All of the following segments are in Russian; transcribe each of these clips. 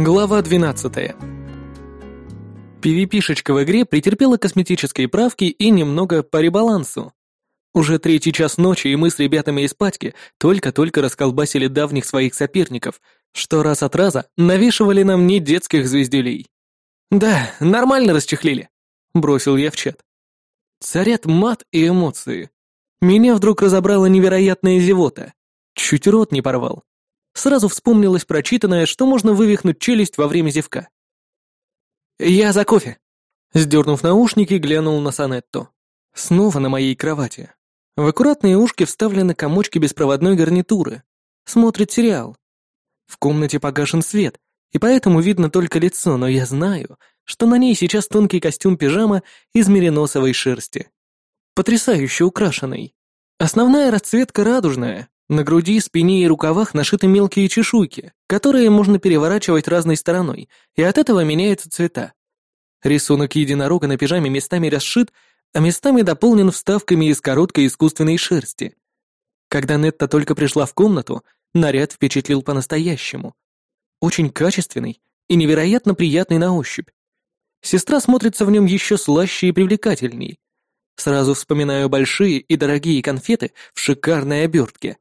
Глава 12. PvP-шечка в игре претерпела косметические правки и немного по ребалансу. Уже третий час ночи, и мы с ребятами из патьки только-только расколбасили давних своих соперников, что раз от раза навешивали нам не детских звездюлей. «Да, нормально расчехлили», — бросил я в чат. Царят мат и эмоции. Меня вдруг разобрала невероятная зевота. Чуть рот не порвал. Сразу вспомнилось прочитанное, что можно вывихнуть челюсть во время зевка. «Я за кофе!» Сдернув наушники, глянул на Санетту. Снова на моей кровати. В аккуратные ушки вставлены комочки беспроводной гарнитуры. Смотрит сериал. В комнате погашен свет, и поэтому видно только лицо, но я знаю, что на ней сейчас тонкий костюм-пижама из мериносовой шерсти. Потрясающе украшенный. Основная расцветка радужная, на груди, спине и рукавах нашиты мелкие чешуйки, которые можно переворачивать разной стороной, и от этого меняются цвета. Рисунок единорога на пижаме местами расшит, а местами дополнен вставками из короткой искусственной шерсти. Когда Нетта только пришла в комнату, наряд впечатлил по-настоящему. Очень качественный и невероятно приятный на ощупь. Сестра смотрится в нем еще слаще и привлекательней. Сразу вспоминаю большие и дорогие конфеты в шикарной обертке.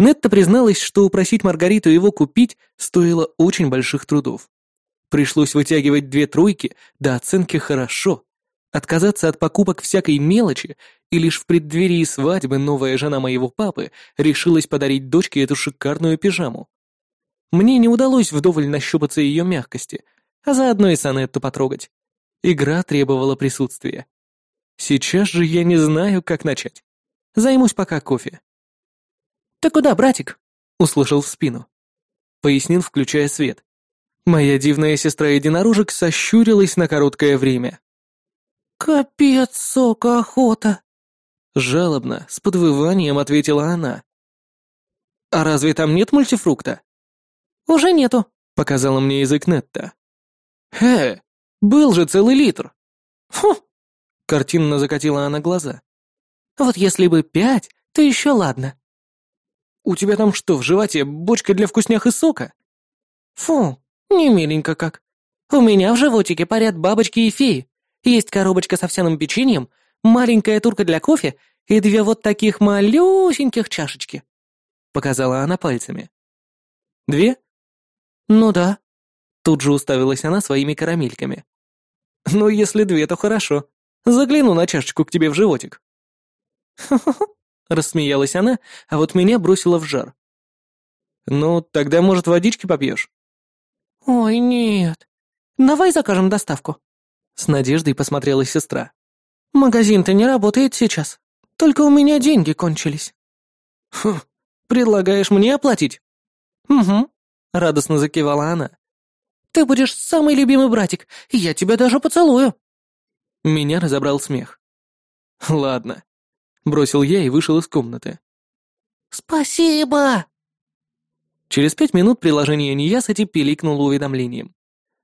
Нетта призналась, что упросить Маргариту его купить стоило очень больших трудов. Пришлось вытягивать две тройки до оценки «хорошо», отказаться от покупок всякой мелочи, и лишь в преддверии свадьбы новая жена моего папы решилась подарить дочке эту шикарную пижаму. Мне не удалось вдоволь нащупаться ее мягкости, а заодно и Санетту потрогать. Игра требовала присутствия. Сейчас же я не знаю, как начать. Займусь пока кофе. «Ты куда, братик?» — услышал в спину. Пояснил, включая свет. Моя дивная сестра-единорожек сощурилась на короткое время. «Капец, сока охота!» Жалобно, с подвыванием ответила она. «А разве там нет мультифрукта?» «Уже нету», — показала мне язык Нетта. «Хе, был же целый литр!» «Фу!» — картинно закатила она глаза. «Вот если бы пять, то еще ладно. У тебя там что, в животе бочка для вкуснях и сока? Фу, не миленько как. У меня в животике парят бабочки и феи. Есть коробочка с овсяным печеньем, маленькая турка для кофе и две вот таких малюсеньких чашечки. Показала она пальцами. Две? Ну да. Тут же уставилась она своими карамельками. Ну, если две, то хорошо. Загляну на чашечку к тебе в животик. Хо-хо-хо. Рассмеялась она, а вот меня бросила в жар. «Ну, тогда, может, водички попьешь?» «Ой, нет. Давай закажем доставку». С надеждой посмотрела сестра. «Магазин-то не работает сейчас. Только у меня деньги кончились». «Хм, предлагаешь мне оплатить?» «Угу», — радостно закивала она. «Ты будешь самый любимый братик, я тебя даже поцелую». Меня разобрал смех. «Ладно, Бросил я и вышел из комнаты. «Спасибо!» Через пять минут приложение Ниясати пиликнуло уведомлением.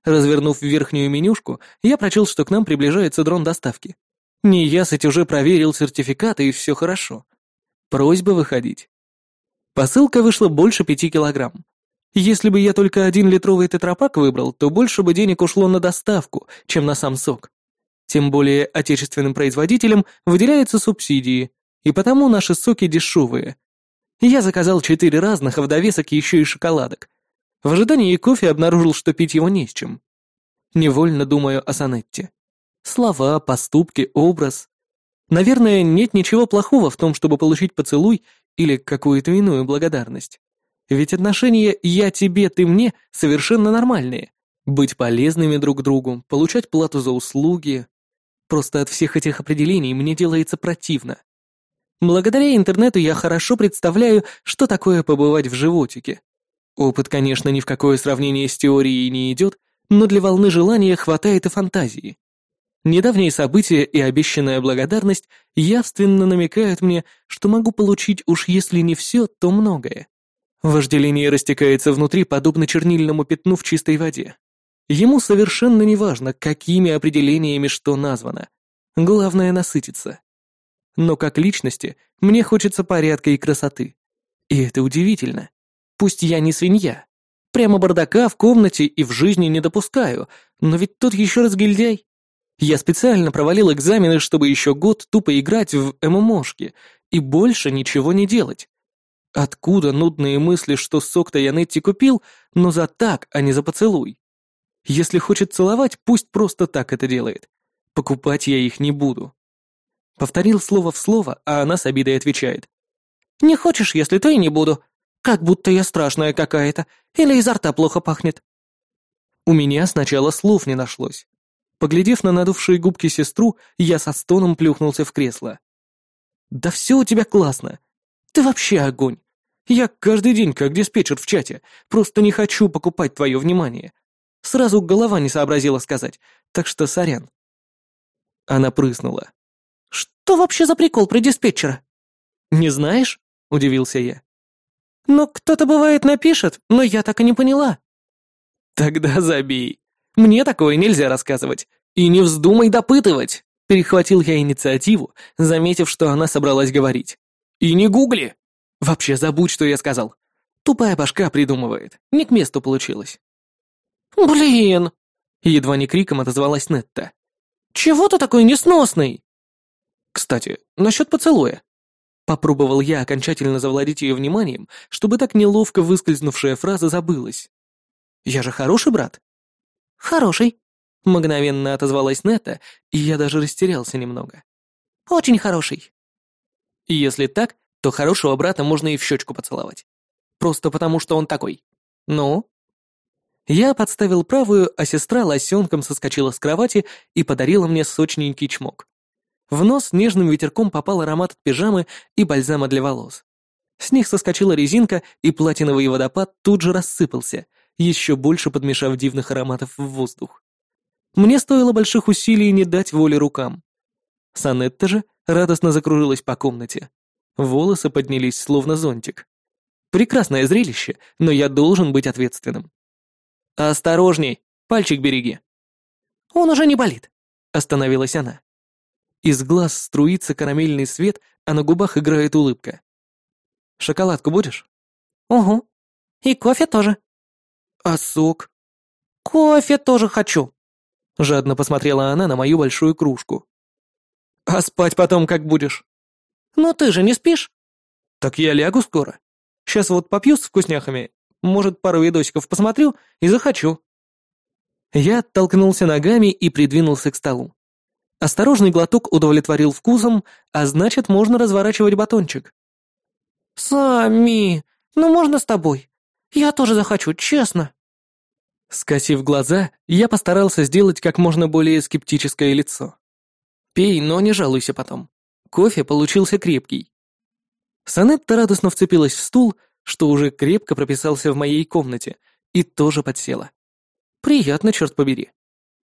Развернув верхнюю менюшку, я прочел, что к нам приближается дрон доставки. Ниясати уже проверил сертификаты и все хорошо. Просьба выходить. Посылка вышла больше пяти килограмм. Если бы я только один литровый тетрапак выбрал, то больше бы денег ушло на доставку, чем на сам сок. Тем более отечественным производителям выделяются субсидии, и потому наши соки дешевые. Я заказал четыре разных, а в довесок еще и шоколадок. В ожидании кофе обнаружил, что пить его не с чем. Невольно думаю о Санетте. Слова, поступки, образ. Наверное, нет ничего плохого в том, чтобы получить поцелуй или какую-то иную благодарность. Ведь отношения «я тебе, ты мне» совершенно нормальные. Быть полезными друг другу, получать плату за услуги, Просто от всех этих определений мне делается противно. Благодаря интернету я хорошо представляю, что такое побывать в животике. Опыт, конечно, ни в какое сравнение с теорией не идет, но для волны желания хватает и фантазии. Недавние события и обещанная благодарность явственно намекают мне, что могу получить уж если не все, то многое. Вожделение растекается внутри, подобно чернильному пятну в чистой воде. Ему совершенно не важно, какими определениями что названо. Главное — насытиться. Но как личности мне хочется порядка и красоты. И это удивительно. Пусть я не свинья. прямо бардака в комнате и в жизни не допускаю, но ведь тот еще разгильдяй. Я специально провалил экзамены, чтобы еще год тупо играть в ММОшки и больше ничего не делать. Откуда нудные мысли, что сок-то я Нетти купил, но за так, а не за поцелуй? Если хочет целовать, пусть просто так это делает. Покупать я их не буду. Повторил слово в слово, а она с обидой отвечает. «Не хочешь, если то и не буду. Как будто я страшная какая-то, или изо рта плохо пахнет». У меня сначала слов не нашлось. Поглядев на надувшие губки сестру, я со стоном плюхнулся в кресло. «Да все у тебя классно. Ты вообще огонь. Я каждый день как диспетчер в чате, просто не хочу покупать твое внимание. Сразу голова не сообразила сказать, так что сорян». Она прыснула. «Что вообще за прикол про диспетчера?» «Не знаешь?» — удивился я. «Ну, кто-то бывает напишет, но я так и не поняла». «Тогда забей. Мне такое нельзя рассказывать. И не вздумай допытывать!» Перехватил я инициативу, заметив, что она собралась говорить. «И не гугли!» «Вообще забудь, что я сказал. Тупая башка придумывает. Не к месту получилось». «Блин!» Едва не криком отозвалась Нетта. «Чего ты такой несносный?» «Кстати, насчет поцелуя». Попробовал я окончательно завладеть ее вниманием, чтобы так неловко выскользнувшая фраза забылась. «Я же хороший брат?» «Хороший», — мгновенно отозвалась Нетта, и я даже растерялся немного. «Очень хороший». Если так, то хорошего брата можно и в щечку поцеловать. Просто потому, что он такой. Ну? Я подставил правую, а сестра лосенком соскочила с кровати и подарила мне сочненький чмок. В нос нежным ветерком попал аромат от пижамы и бальзама для волос. С них соскочила резинка, и платиновый водопад тут же рассыпался, еще больше подмешав дивных ароматов в воздух. Мне стоило больших усилий не дать воли рукам. Санетта же радостно закружилась по комнате. Волосы поднялись, словно зонтик. Прекрасное зрелище, но я должен быть ответственным. «Осторожней, пальчик береги». «Он уже не болит», — остановилась она. Из глаз струится карамельный свет, а на губах играет улыбка. «Шоколадку будешь?» «Угу. И кофе тоже». «А сок?» «Кофе тоже хочу». Жадно посмотрела она на мою большую кружку. «А спать потом как будешь?» «Но ты же не спишь?» «Так я лягу скоро. Сейчас вот попью с вкусняхами может, пару видосиков посмотрю и захочу». Я оттолкнулся ногами и придвинулся к столу. Осторожный глоток удовлетворил вкусом, а значит, можно разворачивать батончик. «Сами, ну можно с тобой? Я тоже захочу, честно». Скосив глаза, я постарался сделать как можно более скептическое лицо. «Пей, но не жалуйся потом. Кофе получился крепкий». Санетта радостно вцепилась в стул, что уже крепко прописался в моей комнате, и тоже подсела. Приятно, черт побери.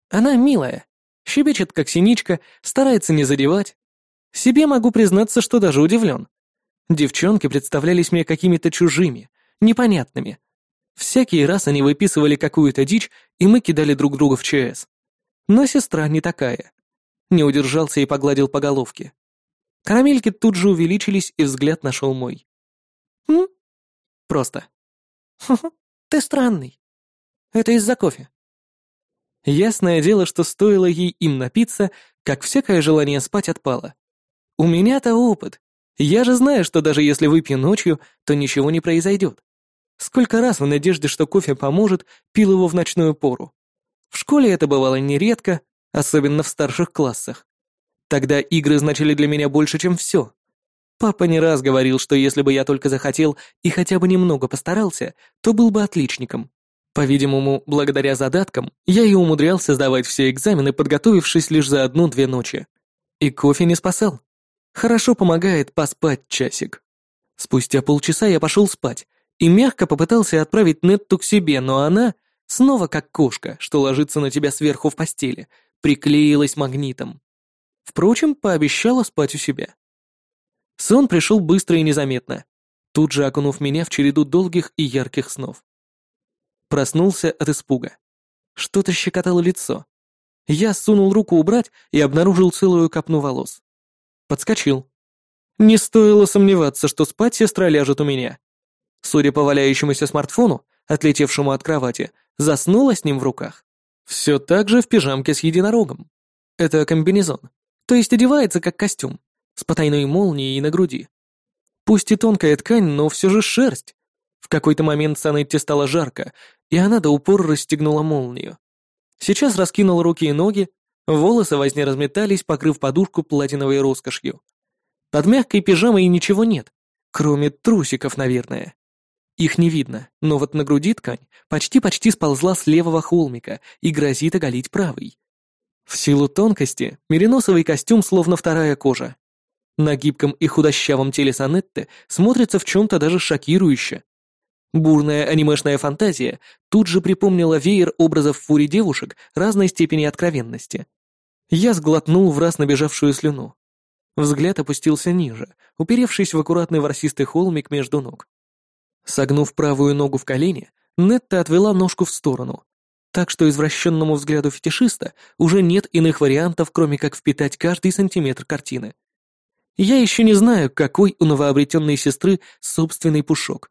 Она милая, щебечет как синичка, старается не задевать. Себе могу признаться, что даже удивлен. Девчонки представлялись мне какими-то чужими, непонятными. Всякий раз они выписывали какую-то дичь, и мы кидали друг друга в ЧС. Но сестра не такая. Не удержался и погладил по головке. Карамельки тут же увеличились, и взгляд нашел мой. «М? Просто. Хо-хо, ты странный. Это из-за кофе. Ясное дело, что стоило ей им напиться, как всякое желание спать отпало. У меня-то опыт. Я же знаю, что даже если выпью ночью, то ничего не произойдет. Сколько раз в надежде, что кофе поможет, пил его в ночную пору. В школе это бывало нередко, особенно в старших классах. Тогда игры значили для меня больше, чем все. Папа не раз говорил, что если бы я только захотел и хотя бы немного постарался, то был бы отличником. По-видимому, благодаря задаткам, я и умудрялся сдавать все экзамены, подготовившись лишь за одну-две ночи. И кофе не спасал. Хорошо помогает поспать часик. Спустя полчаса я пошел спать и мягко попытался отправить Нетту к себе, но она, снова как кошка, что ложится на тебя сверху в постели, приклеилась магнитом. Впрочем, пообещала спать у себя. Сон пришел быстро и незаметно, тут же окунув меня в череду долгих и ярких снов. Проснулся от испуга. Что-то щекотало лицо. Я сунул руку убрать и обнаружил целую копну волос. Подскочил. Не стоило сомневаться, что спать сестра ляжет у меня. Судя по валяющемуся смартфону, отлетевшему от кровати, заснула с ним в руках. Все так же в пижамке с единорогом. Это комбинезон, то есть одевается как костюм, с потайной молнией на груди. Пусть и тонкая ткань, но все же шерсть. В какой-то момент Санетте стало жарко, и она до упора расстегнула молнию. Сейчас раскинула руки и ноги, волосы возне разметались, покрыв подушку платиновой роскошью. Под мягкой пижамой ничего нет, кроме трусиков, наверное. Их не видно, но вот на груди ткань почти-почти сползла с левого холмика и грозит оголить правый. В силу тонкости мериносовый костюм словно вторая кожа. На гибком и худощавом теле Санетты смотрится в чем-то даже шокирующе. Бурная анимешная фантазия тут же припомнила веер образов фури девушек разной степени откровенности. Я сглотнул в раз набежавшую слюну. Взгляд опустился ниже, уперевшись в аккуратный ворсистый холмик между ног. Согнув правую ногу в колени, Нетта отвела ножку в сторону, так что извращенному взгляду фетишиста уже нет иных вариантов, кроме как впитать каждый сантиметр картины. Я еще не знаю, какой у новообретенной сестры собственный пушок.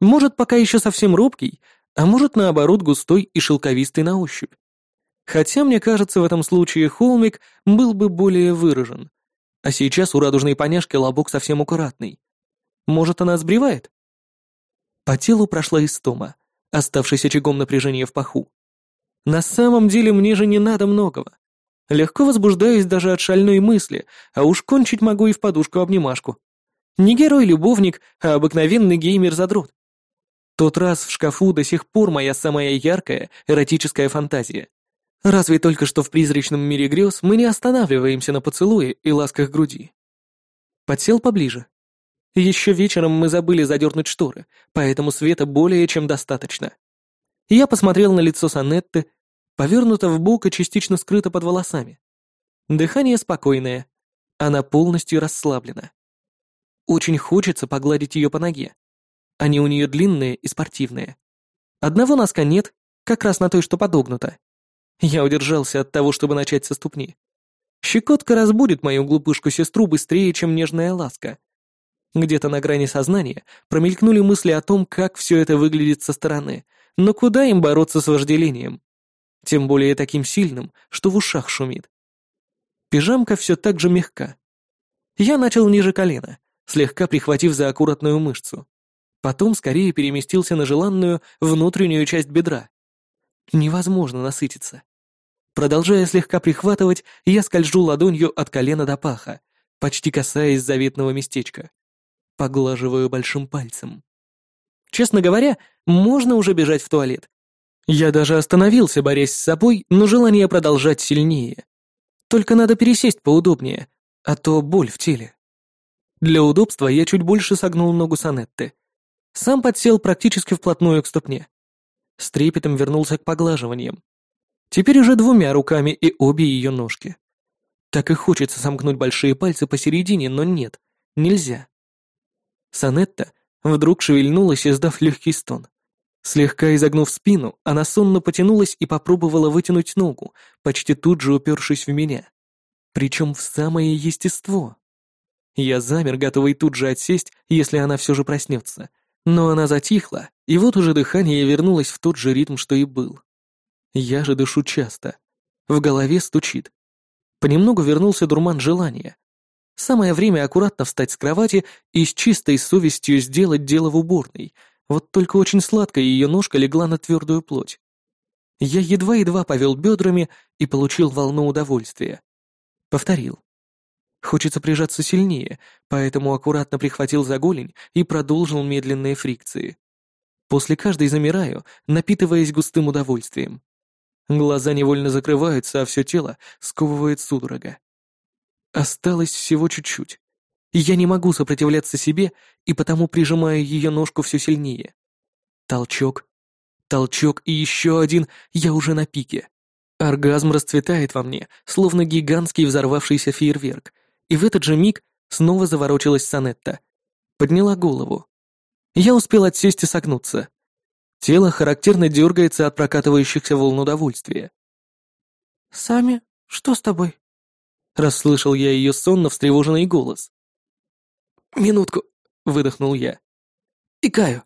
Может, пока еще совсем робкий, а может, наоборот, густой и шелковистый на ощупь. Хотя, мне кажется, в этом случае холмик был бы более выражен. А сейчас у радужной поняшки лобок совсем аккуратный. Может, она сбривает? По телу прошла истома, оставшись очагом напряжения в паху. На самом деле мне же не надо многого. Легко возбуждаюсь даже от шальной мысли, а уж кончить могу и в подушку-обнимашку. Не герой-любовник, а обыкновенный геймер-задрот. Тот раз в шкафу до сих пор моя самая яркая эротическая фантазия. Разве только что в призрачном мире грез мы не останавливаемся на поцелуе и ласках груди. Подсел поближе. Еще вечером мы забыли задернуть шторы, поэтому света более чем достаточно. Я посмотрел на лицо Санетты, повернуто в бок и частично скрыто под волосами. Дыхание спокойное, она полностью расслаблена. Очень хочется погладить ее по ноге. Они у нее длинные и спортивные. Одного носка нет, как раз на той, что подогнута. Я удержался от того, чтобы начать со ступни. Щекотка разбудит мою глупышку-сестру быстрее, чем нежная ласка. Где-то на грани сознания промелькнули мысли о том, как все это выглядит со стороны, но куда им бороться с вожделением? Тем более таким сильным, что в ушах шумит. Пижамка все так же мягка. Я начал ниже колена, слегка прихватив за аккуратную мышцу. Потом скорее переместился на желанную внутреннюю часть бедра. Невозможно насытиться. Продолжая слегка прихватывать, я скольжу ладонью от колена до паха, почти касаясь заветного местечка. Поглаживаю большим пальцем. Честно говоря, можно уже бежать в туалет. Я даже остановился, борясь с собой, но желание продолжать сильнее. Только надо пересесть поудобнее, а то боль в теле. Для удобства я чуть больше согнул ногу Санетты. Сам подсел практически вплотную к ступне. С трепетом вернулся к поглаживаниям. Теперь уже двумя руками и обе ее ножки. Так и хочется сомкнуть большие пальцы посередине, но нет, нельзя. Санетта вдруг шевельнулась, издав легкий стон. Слегка изогнув спину, она сонно потянулась и попробовала вытянуть ногу, почти тут же упершись в меня. Причем в самое естество. Я замер, готовый тут же отсесть, если она все же проснется. Но она затихла, и вот уже дыхание вернулось в тот же ритм, что и был. Я же дышу часто. В голове стучит. Понемногу вернулся дурман желания. Самое время аккуратно встать с кровати и с чистой совестью сделать дело в уборной. Вот только очень сладко ее ножка легла на твердую плоть. Я едва-едва повел бедрами и получил волну удовольствия. Повторил. Хочется прижаться сильнее, поэтому аккуратно прихватил за голень и продолжил медленные фрикции. После каждой замираю, напитываясь густым удовольствием. Глаза невольно закрываются, а все тело сковывает судорога. Осталось всего чуть-чуть. Я не могу сопротивляться себе, и потому прижимаю ее ножку все сильнее. Толчок, толчок и еще один, я уже на пике. Оргазм расцветает во мне, словно гигантский взорвавшийся фейерверк, и в этот же миг снова заворочилась Санетта. Подняла голову. Я успел отсесть и согнуться. Тело характерно дергается от прокатывающихся волн удовольствия. «Сами, что с тобой?» Расслышал я ее сонно встревоженный голос. «Минутку», — выдохнул я. «Икаю».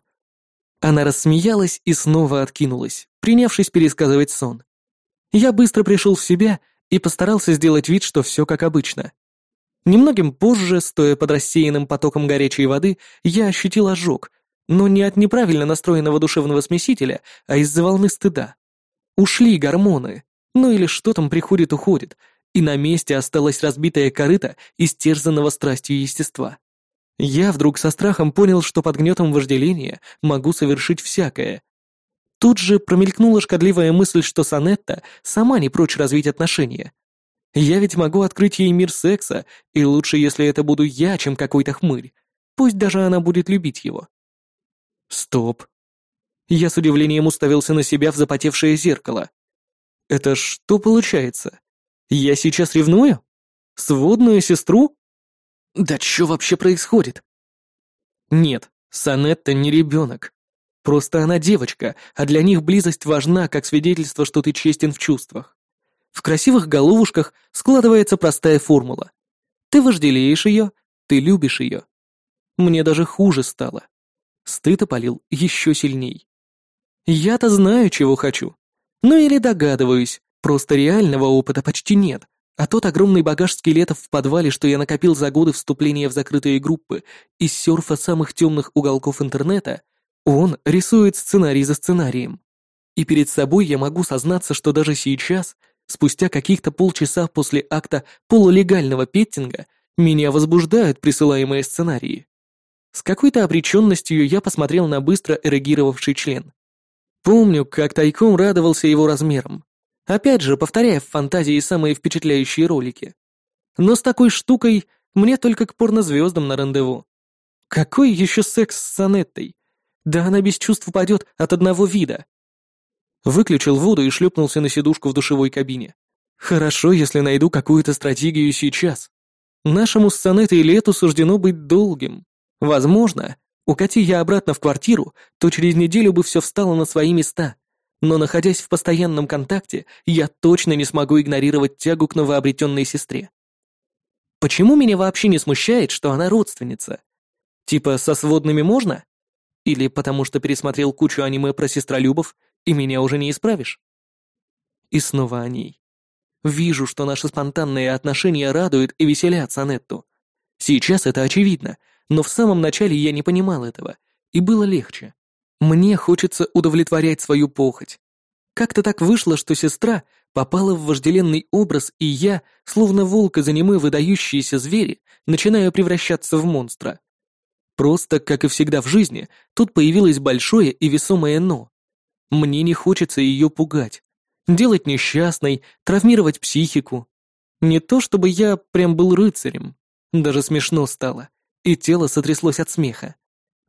Она рассмеялась и снова откинулась, принявшись пересказывать сон. Я быстро пришел в себя и постарался сделать вид, что все как обычно. Немногим позже, стоя под рассеянным потоком горячей воды, я ощутил ожог, но не от неправильно настроенного душевного смесителя, а из-за волны стыда. Ушли гормоны, ну или что там приходит-уходит, и на месте осталась разбитая корыта истерзанного страстью естества. Я вдруг со страхом понял, что под гнетом вожделения могу совершить всякое. Тут же промелькнула шкодливая мысль, что Санетта сама не прочь развить отношения. Я ведь могу открыть ей мир секса, и лучше, если это буду я, чем какой-то хмырь. Пусть даже она будет любить его. Стоп. Я с удивлением уставился на себя в запотевшее зеркало. Это что получается? Я сейчас ревную? Сводную сестру? Да что вообще происходит? Нет, Санетта не ребенок. Просто она девочка, а для них близость важна как свидетельство, что ты честен в чувствах. В красивых головушках складывается простая формула. Ты вожделеешь ее, ты любишь ее. Мне даже хуже стало. Стыд опалил еще сильней. Я-то знаю, чего хочу. Ну или догадываюсь, просто реального опыта почти нет, а тот огромный багаж скелетов в подвале, что я накопил за годы вступления в закрытые группы из серфа самых темных уголков интернета, он рисует сценарий за сценарием. И перед собой я могу сознаться, что даже сейчас, спустя каких-то полчаса после акта полулегального петтинга, меня возбуждают присылаемые сценарии. С какой-то обреченностью я посмотрел на быстро эрегировавший член. Помню, как тайком радовался его размерам. Опять же, повторяя в фантазии самые впечатляющие ролики. Но с такой штукой мне только к порнозвездам на рандеву. Какой еще секс с Санеттой? Да она без чувств упадет от одного вида. Выключил воду и шлепнулся на сидушку в душевой кабине. Хорошо, если найду какую-то стратегию сейчас. Нашему с Санеттой лету суждено быть долгим. Возможно, Укати я обратно в квартиру, то через неделю бы все встало на свои места. Но находясь в постоянном контакте, я точно не смогу игнорировать тягу к новообретенной сестре. Почему меня вообще не смущает, что она родственница? Типа со сводными можно? Или потому что пересмотрел кучу аниме про сестролюбов, и меня уже не исправишь? И снова о ней. Вижу, что наши спонтанные отношения радуют и веселят Санетту. Сейчас это очевидно — но в самом начале я не понимал этого, и было легче. Мне хочется удовлетворять свою похоть. Как-то так вышло, что сестра попала в вожделенный образ, и я, словно волк из аниме выдающиеся звери, начинаю превращаться в монстра. Просто, как и всегда в жизни, тут появилось большое и весомое «но». Мне не хочется ее пугать, делать несчастной, травмировать психику. Не то чтобы я прям был рыцарем, даже смешно стало и тело сотряслось от смеха.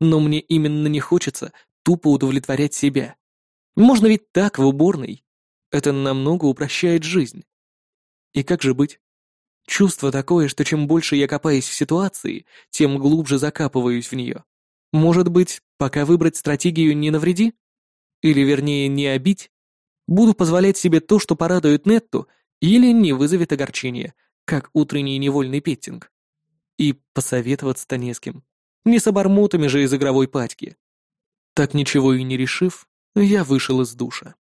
Но мне именно не хочется тупо удовлетворять себя. Можно ведь так, в уборной. Это намного упрощает жизнь. И как же быть? Чувство такое, что чем больше я копаюсь в ситуации, тем глубже закапываюсь в нее. Может быть, пока выбрать стратегию не навреди? Или, вернее, не обить? Буду позволять себе то, что порадует Нетту, или не вызовет огорчения, как утренний невольный петтинг. И посоветоваться-то не с кем. Не с обормотами же из игровой пачки. Так ничего и не решив, я вышел из душа.